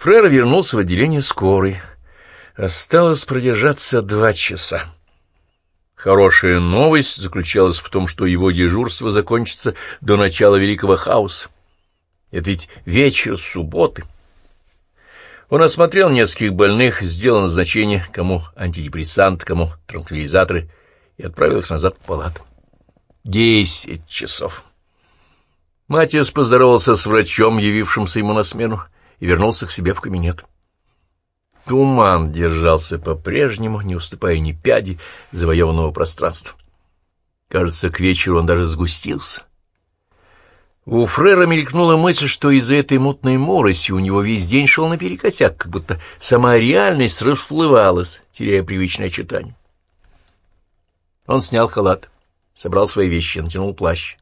Фрер вернулся в отделение скорой. Осталось продержаться два часа. Хорошая новость заключалась в том, что его дежурство закончится до начала Великого Хаоса. Это ведь вечер субботы. Он осмотрел нескольких больных, сделал назначение, кому антидепрессант, кому транквилизаторы, и отправил их назад в палату. Десять часов. Матиас поздоровался с врачом, явившимся ему на смену, и вернулся к себе в кабинет. Туман держался по-прежнему, не уступая ни пяди завоеванного пространства. Кажется, к вечеру он даже сгустился. У Фрера мелькнула мысль, что из-за этой мутной мороси у него весь день шел наперекосяк, как будто сама реальность расплывалась, теряя привычное читание. Он снял халат, собрал свои вещи, натянул плащ.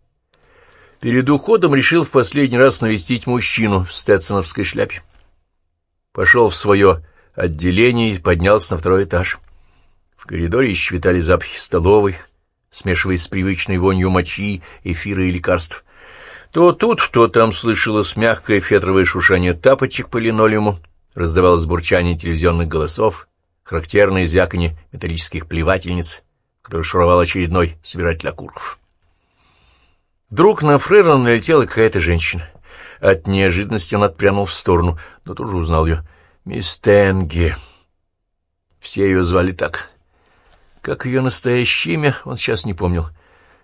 Перед уходом решил в последний раз навестить мужчину в стетсоновской шляпе. Пошел в свое отделение и поднялся на второй этаж. В коридоре еще витали запахи столовой, смешиваясь с привычной вонью мочи, эфира и лекарств. То тут, то там слышалось мягкое фетровое шушание тапочек по линолеуму, раздавалось бурчание телевизионных голосов, характерное звяканье металлических плевательниц, который шуровал очередной собиратель окурков. Вдруг на Фрера налетела какая-то женщина. От неожиданности он отпрянул в сторону, но тут же узнал ее. «Мисс Тенге». Все ее звали так. Как ее настоящее имя, он сейчас не помнил.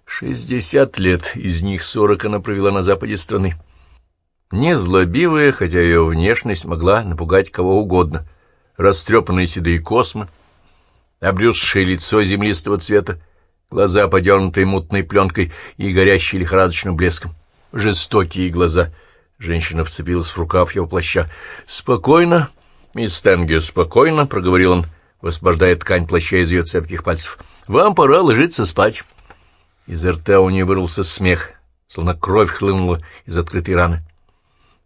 Шестьдесят лет, из них сорок она провела на западе страны. Незлобивая, хотя ее внешность могла напугать кого угодно. Растрепанные седые космы, обрюзшее лицо землистого цвета, глаза, подернутые мутной пленкой и горящие лихорадочным блеском. Жестокие глаза. Женщина вцепилась в рукав его плаща. «Спокойно, мисс Тенге, спокойно», — проговорил он, высвобождая ткань плаща из ее цепких пальцев. «Вам пора ложиться спать». Изо рта у нее вырвался смех, словно кровь хлынула из открытой раны.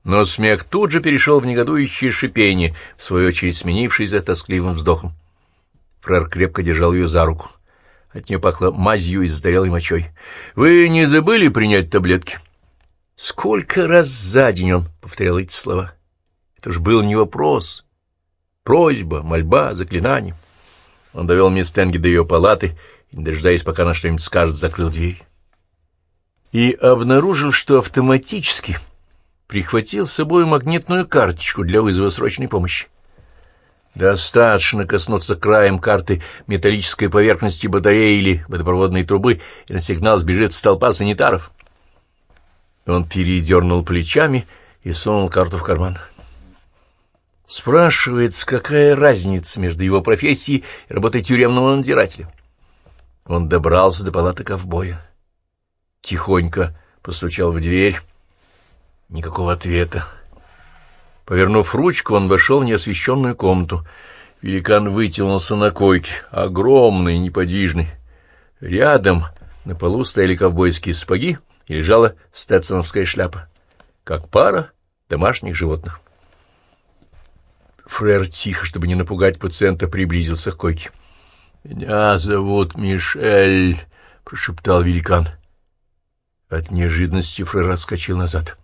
Но смех тут же перешел в негодующее шипение, в свою очередь сменившееся тоскливым вздохом. Фрер крепко держал ее за руку. От нее пахло мазью и застарелой мочой. «Вы не забыли принять таблетки?» Сколько раз за день он повторял эти слова? Это ж был не вопрос. Просьба, мольба, заклинание. Он довел мисс Тенги до ее палаты и, не дожидаясь, пока она что-нибудь скажет, закрыл дверь. И обнаружил, что автоматически прихватил с собой магнитную карточку для вызова срочной помощи. Достаточно коснуться краем карты металлической поверхности батареи или водопроводной трубы, и на сигнал сбежит толпа санитаров. Он передернул плечами и сунул карту в карман. Спрашивается, какая разница между его профессией и работой тюремного надзирателя. Он добрался до палаты ковбоя. Тихонько постучал в дверь. Никакого ответа. Повернув ручку, он вошел в неосвещенную комнату. Великан вытянулся на койке, огромный, неподвижный. Рядом на полу стояли ковбойские сапоги и лежала стетсоновская шляпа, как пара домашних животных. Фрер тихо, чтобы не напугать пациента, приблизился к койке. «Меня зовут Мишель», — прошептал великан. От неожиданности Фрер отскочил назад.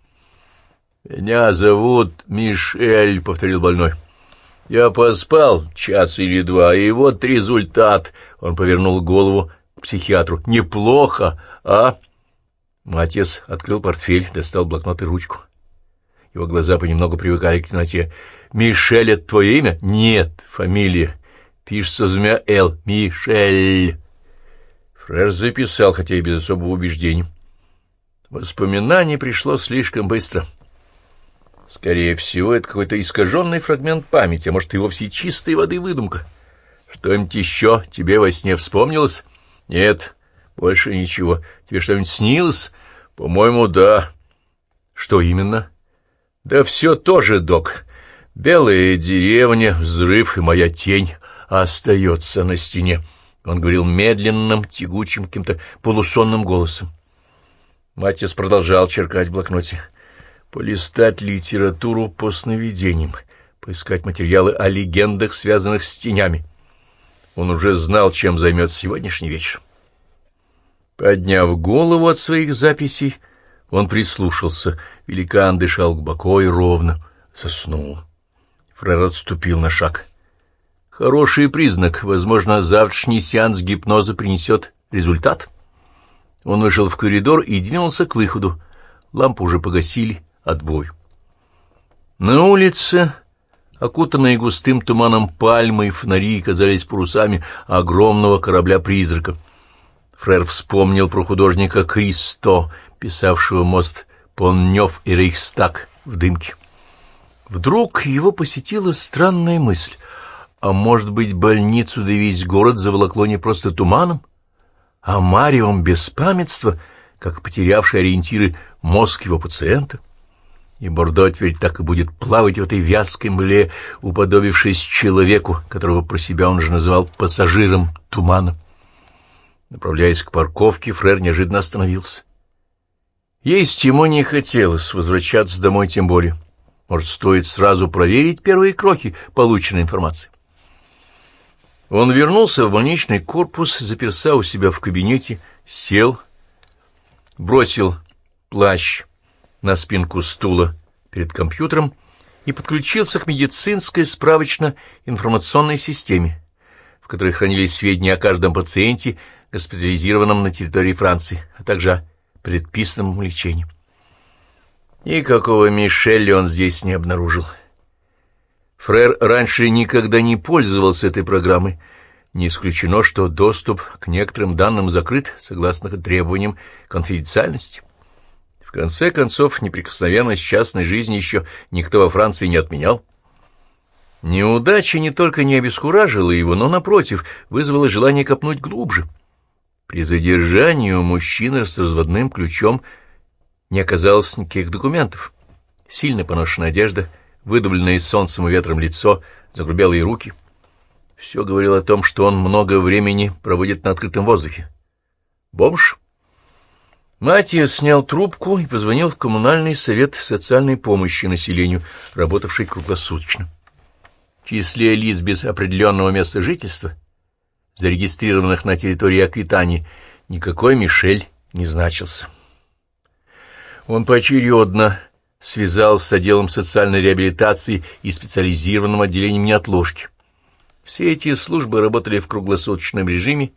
«Меня зовут Мишель», — повторил больной. «Я поспал час или два, и вот результат». Он повернул голову к психиатру. «Неплохо, а?» Матес открыл портфель, достал блокнот и ручку. Его глаза понемногу привыкали к темноте. «Мишель — это твое имя?» «Нет, фамилия. Пишется двумя «Л». Мишель». Фреш записал, хотя и без особого убеждения. Воспоминание пришло слишком быстро. Скорее всего, это какой-то искаженный фрагмент памяти, а может, и вовсе чистой воды выдумка. Что-нибудь еще тебе во сне вспомнилось? Нет, больше ничего. Тебе что-нибудь снилось? По-моему, да. Что именно? Да все тоже, док. Белая деревня, взрыв и моя тень остается на стене. Он говорил медленным, тягучим, каким-то полусонным голосом. Матис продолжал черкать в блокноте полистать литературу по сновидениям, поискать материалы о легендах, связанных с тенями. Он уже знал, чем займется сегодняшний вечер. Подняв голову от своих записей, он прислушался. Великан дышал глубоко и ровно. Заснул. Фрер отступил на шаг. Хороший признак. Возможно, завтрашний сеанс гипноза принесет результат. Он вышел в коридор и двинулся к выходу. Лампу уже погасили. Отбой. На улице, окутанные густым туманом пальмы и фонари, казались парусами огромного корабля-призрака. Фрер вспомнил про художника Кристо, писавшего мост Поннёв и Рейхстаг в дымке. Вдруг его посетила странная мысль. А может быть, больницу да весь город заволокло не просто туманом, а мариум беспамятства, как потерявший ориентиры мозг его пациента? И Бордо теперь так и будет плавать в этой вязкой мле, уподобившись человеку, которого про себя он же называл пассажиром тумана. Направляясь к парковке, Фрер неожиданно остановился. Есть ему не хотелось возвращаться домой тем более. Может, стоит сразу проверить первые крохи полученной информации. Он вернулся в больничный корпус, заперся у себя в кабинете, сел, бросил плащ на спинку стула перед компьютером и подключился к медицинской справочно-информационной системе, в которой хранились сведения о каждом пациенте, госпитализированном на территории Франции, а также о предписанном лечении. Никакого Мишеля он здесь не обнаружил. Фрер раньше никогда не пользовался этой программой. Не исключено, что доступ к некоторым данным закрыт, согласно требованиям конфиденциальности. Конце концов, неприкосновенность частной жизни еще никто во Франции не отменял. Неудача не только не обескуражила его, но, напротив, вызвала желание копнуть глубже. При задержании у мужчины с разводным ключом – не оказалось никаких документов. Сильно поношенная одежда, выдубленное солнцем и ветром лицо, загрубелые руки. Все говорило о том, что он много времени проводит на открытом воздухе. Бомж? Матиас снял трубку и позвонил в коммунальный совет социальной помощи населению, работавший круглосуточно. В числе лиц без определенного места жительства, зарегистрированных на территории Аквитании, никакой Мишель не значился. Он поочередно связал с отделом социальной реабилитации и специализированным отделением неотложки. Все эти службы работали в круглосуточном режиме.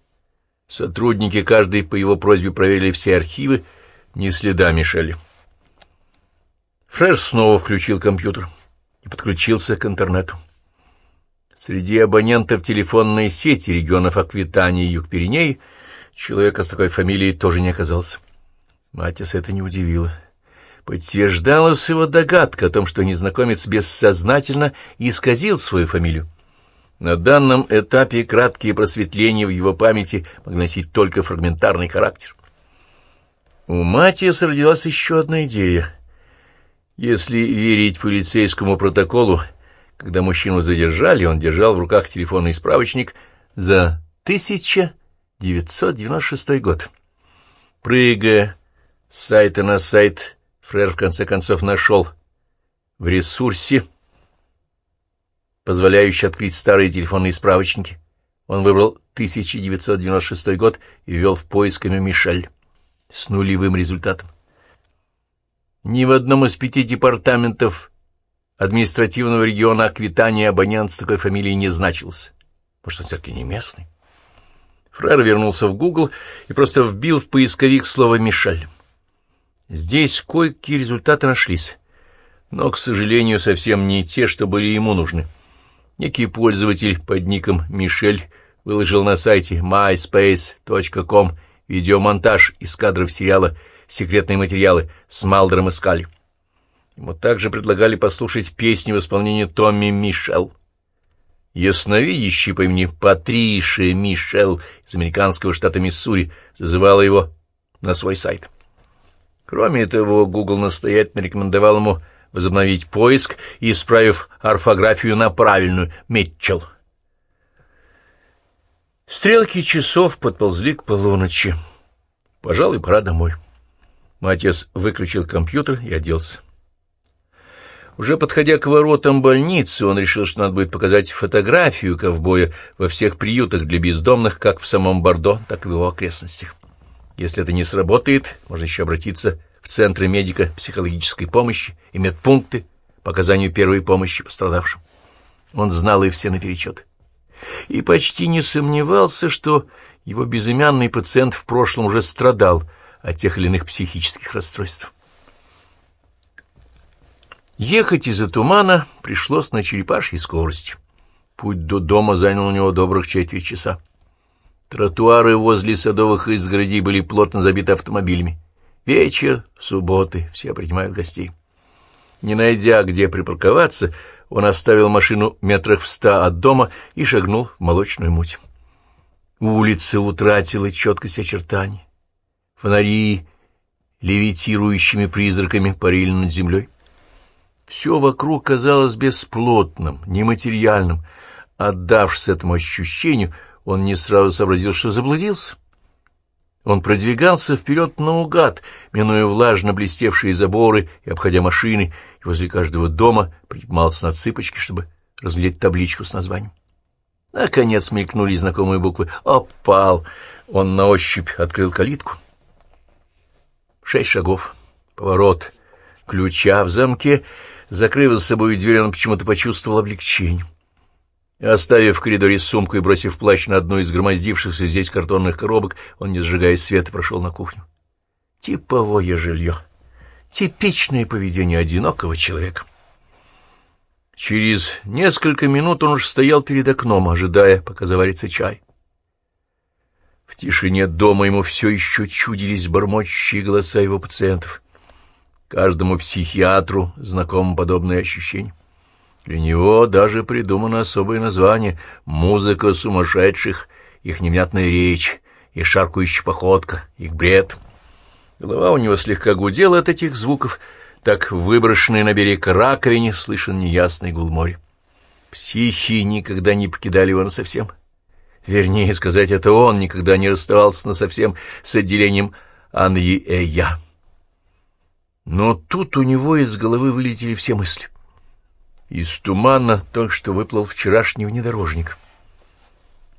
Сотрудники, каждый по его просьбе проверили все архивы, ни следа мешали. Фреш снова включил компьютер и подключился к интернету. Среди абонентов телефонной сети регионов Аквитании и Юг-Пиренеи человека с такой фамилией тоже не оказался. Матис это не удивило. Подтверждалась его догадка о том, что незнакомец бессознательно исказил свою фамилию. На данном этапе краткие просветления в его памяти могли носить только фрагментарный характер. У Матиаса родилась еще одна идея. Если верить полицейскому протоколу, когда мужчину задержали, он держал в руках телефонный справочник за 1996 год. Прыгая с сайта на сайт, Фрер в конце концов нашел в ресурсе, позволяющий открыть старые телефонные справочники. Он выбрал 1996 год и ввел в поиск имя Мишель с нулевым результатом. Ни в одном из пяти департаментов административного региона Аквитания абонент с такой фамилией не значился. Может, он все-таки не местный? Фрер вернулся в Гугл и просто вбил в поисковик слово «Мишель». Здесь кое-какие результаты нашлись, но, к сожалению, совсем не те, что были ему нужны. Некий пользователь под ником Мишель выложил на сайте myspace.com видеомонтаж из кадров сериала «Секретные материалы» с Малдером и Скалли. Ему также предлагали послушать песни в исполнении Томми Мишел. Ясновидящий по имени Патришия Мишел из американского штата Миссури зазывала его на свой сайт. Кроме того, Google настоятельно рекомендовал ему возобновить поиск, исправив орфографию на правильную «Митчелл». Стрелки часов подползли к полуночи. Пожалуй, пора домой. Матиас выключил компьютер и оделся. Уже подходя к воротам больницы, он решил, что надо будет показать фотографию ковбоя во всех приютах для бездомных, как в самом Бордо, так и в его окрестностях. Если это не сработает, можно еще обратиться центры медико-психологической помощи и медпункты по оказанию первой помощи пострадавшим. Он знал их все наперечет. И почти не сомневался, что его безымянный пациент в прошлом уже страдал от тех или иных психических расстройств. Ехать из-за тумана пришлось на черепашьей скорости. Путь до дома занял у него добрых четверть часа. Тротуары возле садовых изгородей были плотно забиты автомобилями. Вечер, субботы, все принимают гостей. Не найдя, где припарковаться, он оставил машину метрах в ста от дома и шагнул в молочную муть. Улица утратила четкость очертаний. Фонари левитирующими призраками парили над землей. Все вокруг казалось бесплотным, нематериальным. Отдавшись этому ощущению, он не сразу сообразил, что заблудился. Он продвигался вперед наугад, минуя влажно блестевшие заборы и обходя машины, и возле каждого дома поднимался на цыпочки, чтобы разглядеть табличку с названием. Наконец мелькнули знакомые буквы. «Опал!» Он на ощупь открыл калитку. Шесть шагов. Поворот. Ключа в замке — Закрыв за собой дверь, он почему-то почувствовал облегчение. Оставив в коридоре сумку и бросив плащ на одну из громоздившихся здесь картонных коробок, он, не сжигая света, прошел на кухню. Типовое жилье. Типичное поведение одинокого человека. Через несколько минут он уж стоял перед окном, ожидая, пока заварится чай. В тишине дома ему все еще чудились бормочущие голоса его пациентов — Каждому психиатру знакомо подобное ощущение. Для него даже придумано особое название — «Музыка сумасшедших», их невнятная речь, и шаркающая походка, их бред. Голова у него слегка гудела от этих звуков, так выброшенный на берег раковине слышен неясный гул моря. Психи никогда не покидали его насовсем. Вернее сказать, это он никогда не расставался насовсем с отделением Аньи-Эя. Но тут у него из головы вылетели все мысли. Из тумана только что выплыл вчерашний внедорожник.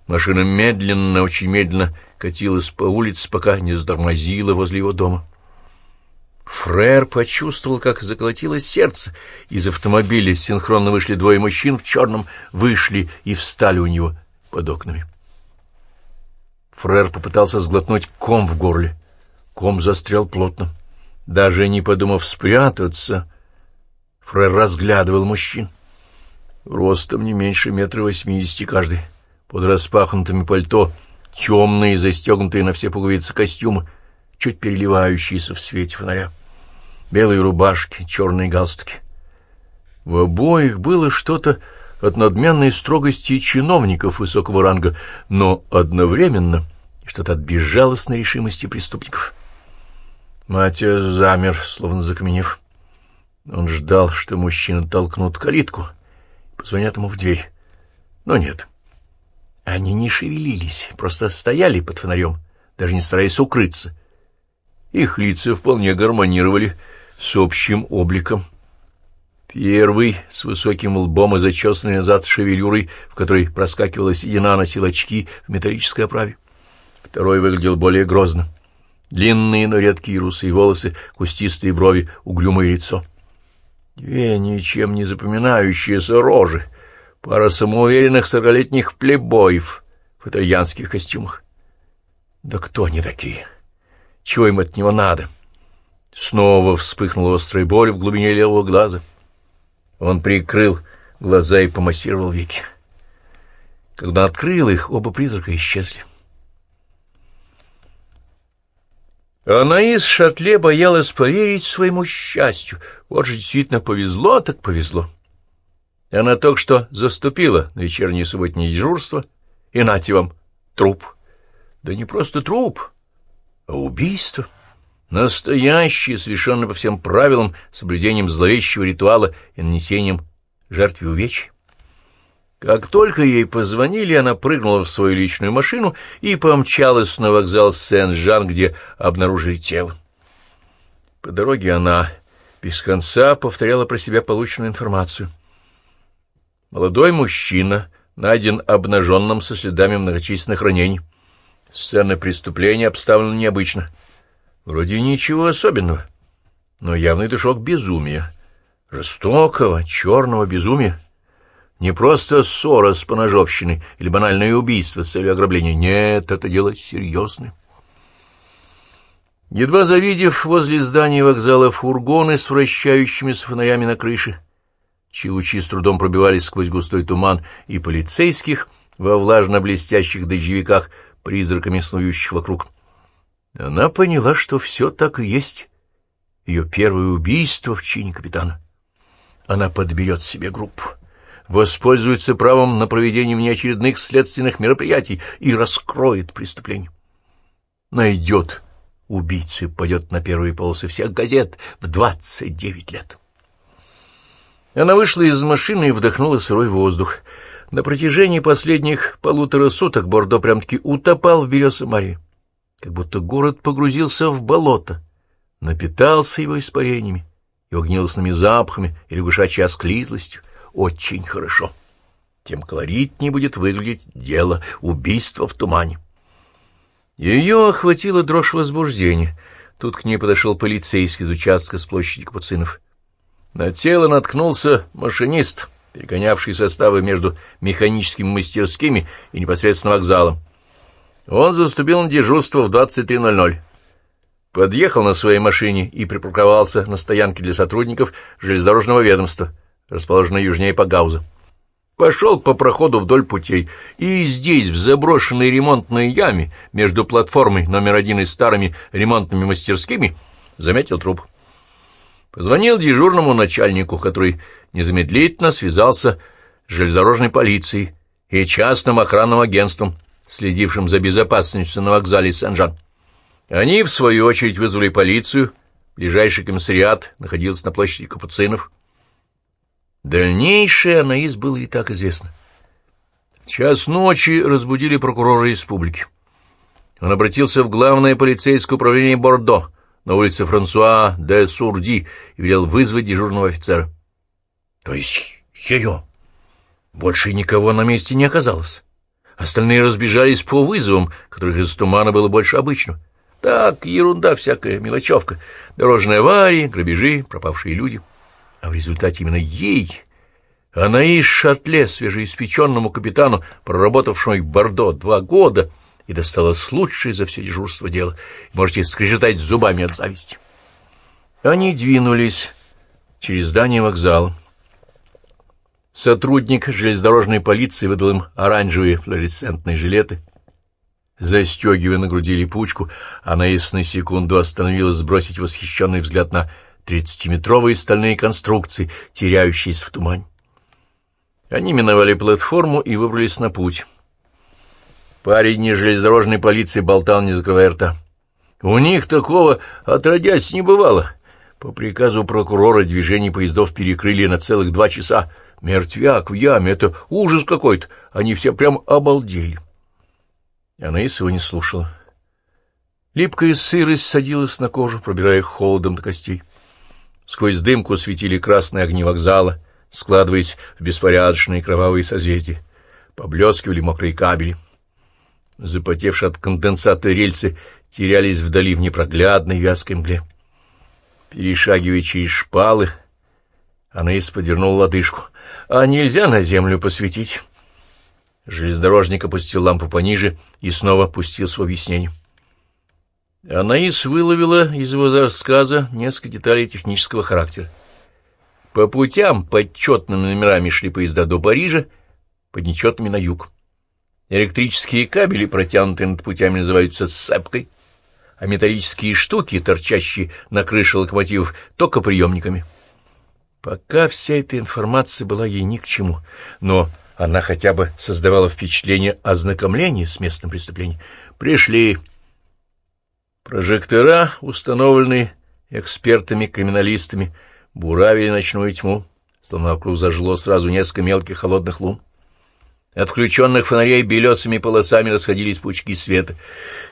Машина медленно, очень медленно катилась по улице, пока не затормозила возле его дома. Фрер почувствовал, как заколотилось сердце. Из автомобиля синхронно вышли двое мужчин в черном, вышли и встали у него под окнами. Фрер попытался сглотнуть ком в горле. Ком застрял плотно. Даже не подумав спрятаться, Фрер разглядывал мужчин. Ростом не меньше метра восьмидесяти каждый, под распахнутыми пальто, темные, застегнутые на все пуговицы костюмы, чуть переливающиеся в свете фонаря. Белые рубашки, черные галстуки. В обоих было что-то от надменной строгости чиновников высокого ранга, но одновременно что-то от безжалостной решимости преступников. Матиас замер, словно закаменев. Он ждал, что мужчина толкнут калитку, позвонят ему в дверь. Но нет. Они не шевелились, просто стояли под фонарем, даже не стараясь укрыться. Их лица вполне гармонировали с общим обликом. Первый, с высоким лбом и зачесанной назад шевелюрой, в которой проскакивала седина, носил очки в металлической оправе. Второй выглядел более грозно. Длинные, но редкие русые волосы, кустистые брови, угрюмое лицо. Две ничем не запоминающиеся рожи, пара самоуверенных сорокалетних плебоев в итальянских костюмах. Да кто они такие? Чего им от него надо? Снова вспыхнула острая боль в глубине левого глаза. Он прикрыл глаза и помассировал веки. Когда открыл их, оба призрака исчезли. Анаис Шатле боялась поверить своему счастью. Вот же действительно повезло, так повезло. Она только что заступила на вечернее субботнее дежурство, и нате вам труп. Да не просто труп, а убийство. Настоящее, совершенно по всем правилам, соблюдением зловещего ритуала и нанесением жертве увечья. Как только ей позвонили, она прыгнула в свою личную машину и помчалась на вокзал Сен-Жан, где обнаружили тело. По дороге она без конца повторяла про себя полученную информацию. Молодой мужчина найден обнаженным со следами многочисленных ранений. Сцена преступления обставлена необычно. Вроде ничего особенного, но явный душок безумия. Жестокого, черного безумия. Не просто ссора с поножовщиной или банальное убийство с целью ограбления. Нет, это дело серьезное. Едва завидев возле здания вокзала фургоны с вращающимися фонарями на крыше, чьи лучи с трудом пробивались сквозь густой туман, и полицейских во влажно-блестящих дождевиках, призраками снующих вокруг, она поняла, что все так и есть. Ее первое убийство в чине капитана. Она подберет себе группу, воспользуется правом на проведение внеочередных следственных мероприятий и раскроет преступление. Найдет убийцу и пойдет на первые полосы всех газет в двадцать девять лет. Она вышла из машины и вдохнула сырой воздух. На протяжении последних полутора суток Бордо прям-таки утопал в белесом море, как будто город погрузился в болото, напитался его испарениями, его гнилостными запахами и лягушачьей осклизлостью. Очень хорошо. Тем колоритнее будет выглядеть дело убийства в тумане. Ее охватила дрожь возбуждения. Тут к ней подошел полицейский из участка с площади Капуцинов. На тело наткнулся машинист, перегонявший составы между механическими мастерскими и непосредственно вокзалом. Он заступил на дежурство в 23.00. Подъехал на своей машине и припарковался на стоянке для сотрудников железнодорожного ведомства, расположенной южнее Пагауза пошел по проходу вдоль путей, и здесь, в заброшенной ремонтной яме, между платформой номер один и старыми ремонтными мастерскими, заметил труп. Позвонил дежурному начальнику, который незамедлительно связался с железнодорожной полицией и частным охранным агентством, следившим за безопасностью на вокзале Сен-Жан. Они, в свою очередь, вызвали полицию, ближайший комиссариат находился на площади Капуцинов, Дальнейшее Анаис было и так известно. Час ночи разбудили прокурора республики. Он обратился в главное полицейское управление Бордо на улице Франсуа де Сурди и велел вызвать дежурного офицера. То есть ее. Больше никого на месте не оказалось. Остальные разбежались по вызовам, которых из тумана было больше обычного. Так, ерунда всякая, мелочевка. Дорожные аварии, грабежи, пропавшие люди — а в результате именно ей, Анаис Шатле, свежеиспеченному капитану, проработавшему в Бордо два года, и досталось лучшее за все дежурство дело. Можете скрежетать зубами от зависти. Они двинулись через здание вокзала. Сотрудник железнодорожной полиции выдал им оранжевые флуоресцентные жилеты. Застегивая на груди липучку, Анаис на секунду остановилась сбросить восхищенный взгляд на тридцатиметровые стальные конструкции, теряющиеся в тумане. Они миновали платформу и выбрались на путь. Парень из железнодорожной полиции болтал, не закрывая рта. У них такого отродясь не бывало. По приказу прокурора движение поездов перекрыли на целых два часа. Мертвяк в яме — это ужас какой-то. Они все прям обалдели. Анаис его не слушала. Липкая сырость садилась на кожу, пробирая холодом до костей. Сквозь дымку светили красные огни вокзала, складываясь в беспорядочные кровавые созвездия. Поблескивали мокрые кабели. Запотевшие от конденсата рельсы терялись вдали в непроглядной вязкой мгле. Перешагивая через шпалы, Анаис подвернул лодыжку. «А нельзя на землю посветить?» Железнодорожник опустил лампу пониже и снова пустился в объяснение. Анаис выловила из его рассказа несколько деталей технического характера. По путям под четными номерами шли поезда до Парижа, под нечетными на юг. Электрические кабели, протянутые над путями, называются сцепкой, а металлические штуки, торчащие на крыше локомотивов, токоприемниками. Пока вся эта информация была ей ни к чему, но она хотя бы создавала впечатление ознакомления с местом преступления. «Пришли», Прожектора, установленные экспертами-криминалистами, буравили ночную тьму, словно вокруг зажило сразу несколько мелких холодных лун. От включенных фонарей белесыми полосами расходились пучки света.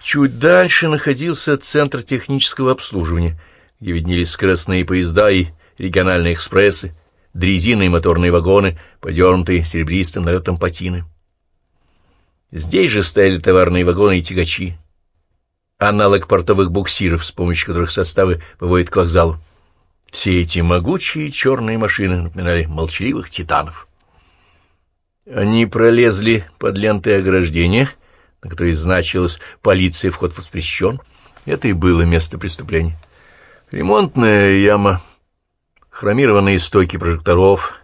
Чуть дальше находился центр технического обслуживания, где виднелись скоростные поезда и региональные экспрессы, дрезины и моторные вагоны, подернутые серебристым налетом патины. Здесь же стояли товарные вагоны и тягачи аналог портовых буксиров, с помощью которых составы выводят к вокзалу. Все эти могучие черные машины напоминали молчаливых титанов. Они пролезли под лентой ограждения, на которой значилось «Полиция, вход воспрещен». Это и было место преступления. Ремонтная яма, хромированные стойки прожекторов,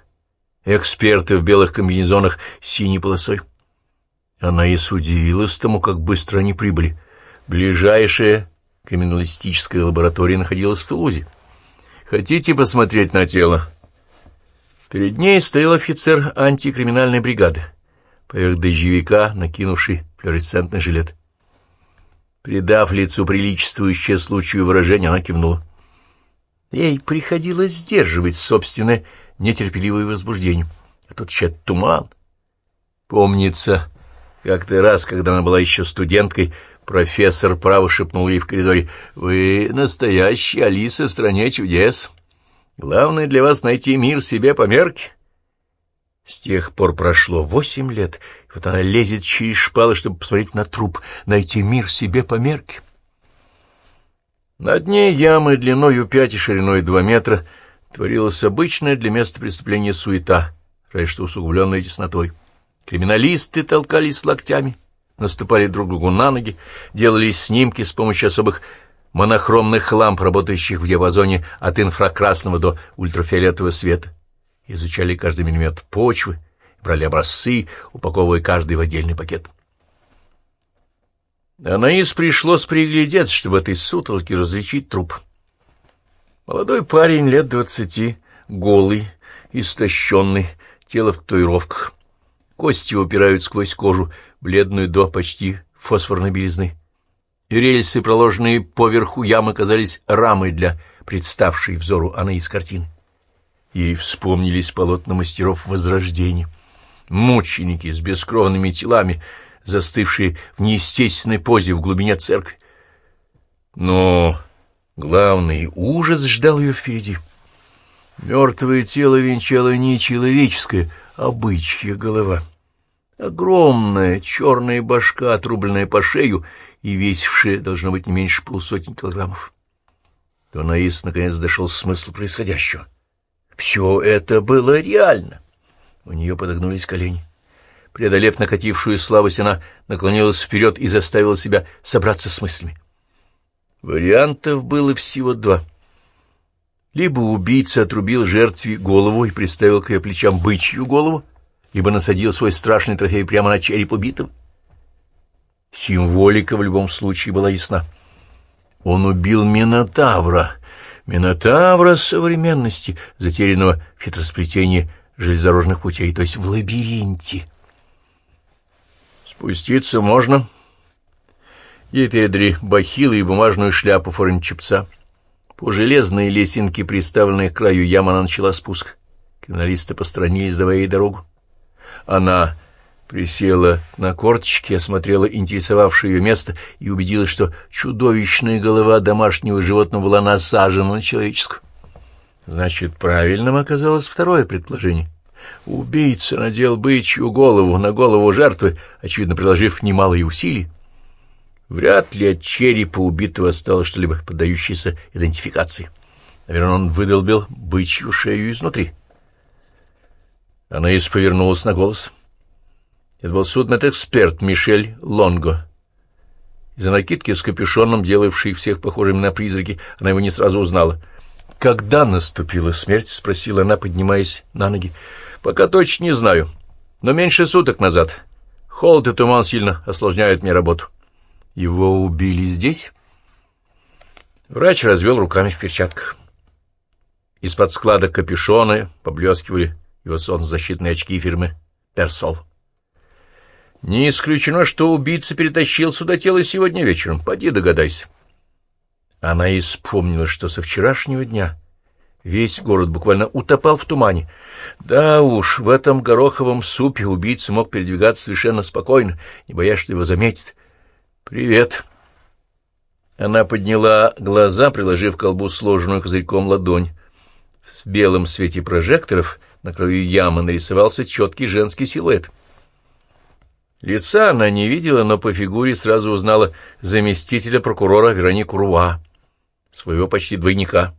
эксперты в белых комбинезонах с синей полосой. Она и удивилась тому, как быстро они прибыли. Ближайшая криминалистическая лаборатория находилась в Тулузе. «Хотите посмотреть на тело?» Перед ней стоял офицер антикриминальной бригады, поверх дождевика, накинувший флуоресцентный жилет. Придав лицу приличествующее случаю выражение, она кивнула. Ей приходилось сдерживать собственное нетерпеливое возбуждение. А тут чет туман. Помнится, как-то раз, когда она была еще студенткой, профессор право шепнул ей в коридоре, «Вы настоящая Алиса в стране чудес. Главное для вас найти мир себе по мерке». С тех пор прошло восемь лет, и вот она лезет через шпалы, чтобы посмотреть на труп, найти мир себе по мерке. На дне ямы длиною пять и шириной два метра творилась обычная для места преступления суета, разве усугубленная теснотой. Криминалисты толкались локтями, наступали друг другу на ноги, делали снимки с помощью особых монохромных ламп, работающих в диапазоне от инфракрасного до ультрафиолетового света. Изучали каждый миллиметр почвы, брали образцы, упаковывая каждый в отдельный пакет. Анаис пришлось приглядеться, чтобы этой сутолке различить труп. Молодой парень лет двадцати, голый, истощенный, тело в татуировках. Кости упирают сквозь кожу, бледную до почти фосфорной белизны. Рельсы, проложенные поверху ямы, казались рамой для представшей взору Анаис картины. Ей вспомнились полотна мастеров Возрождения. Мученики с бескровными телами, застывшие в неестественной позе в глубине церкви. Но главный ужас ждал ее впереди. Мертвое тело венчало не человеческое, а бычья голова. Огромная черная башка, отрубленная по шею и весившая, должно быть, не меньше полусотни килограммов. То Наис наконец дошел смысл происходящего. Все это было реально. У нее подогнулись колени. Преодолев накатившую слабость, она наклонилась вперед и заставила себя собраться с мыслями. Вариантов было всего два. Либо убийца отрубил жертве голову и приставил к ее плечам бычью голову, либо насадил свой страшный трофей прямо на череп убитого. Символика в любом случае была ясна. Он убил Минотавра, Минотавра современности, затерянного в хитросплетении железнодорожных путей, то есть в лабиринте. Спуститься можно. Ей передали бахилы и бумажную шляпу форнчепца. По железной лесенке, приставленной к краю ямы, она начала спуск. Криминалисты постранились, давая ей дорогу. Она присела на корточки, осмотрела интересовавшее ее место и убедилась, что чудовищная голова домашнего животного была насажена на человеческую. Значит, правильным оказалось второе предположение. Убийца надел бычью голову на голову жертвы, очевидно, приложив немалые усилия. Вряд ли от черепа убитого осталось что-либо поддающееся идентификации. Наверное, он выдолбил бычью шею изнутри. Она и повернулась на голос. Это был судмедэксперт Мишель Лонго. Из-за накидки с капюшоном, делавшей всех похожими на призраки, она его не сразу узнала. «Когда наступила смерть?» — спросила она, поднимаясь на ноги. «Пока точно не знаю, но меньше суток назад. Холод и туман сильно осложняют мне работу». «Его убили здесь?» Врач развел руками в перчатках. Из-под склада капюшона поблескивали его солнцезащитные очки фирмы «Персол». Не исключено, что убийца перетащил сюда тело сегодня вечером. Поди догадайся. Она и вспомнила, что со вчерашнего дня весь город буквально утопал в тумане. Да уж, в этом гороховом супе убийца мог передвигаться совершенно спокойно, не боясь, что его заметит. «Привет». Она подняла глаза, приложив к колбу сложенную козырьком ладонь. В белом свете прожекторов — на краю ямы нарисовался четкий женский силуэт. Лица она не видела, но по фигуре сразу узнала заместителя прокурора Веронику Руа, своего почти двойника.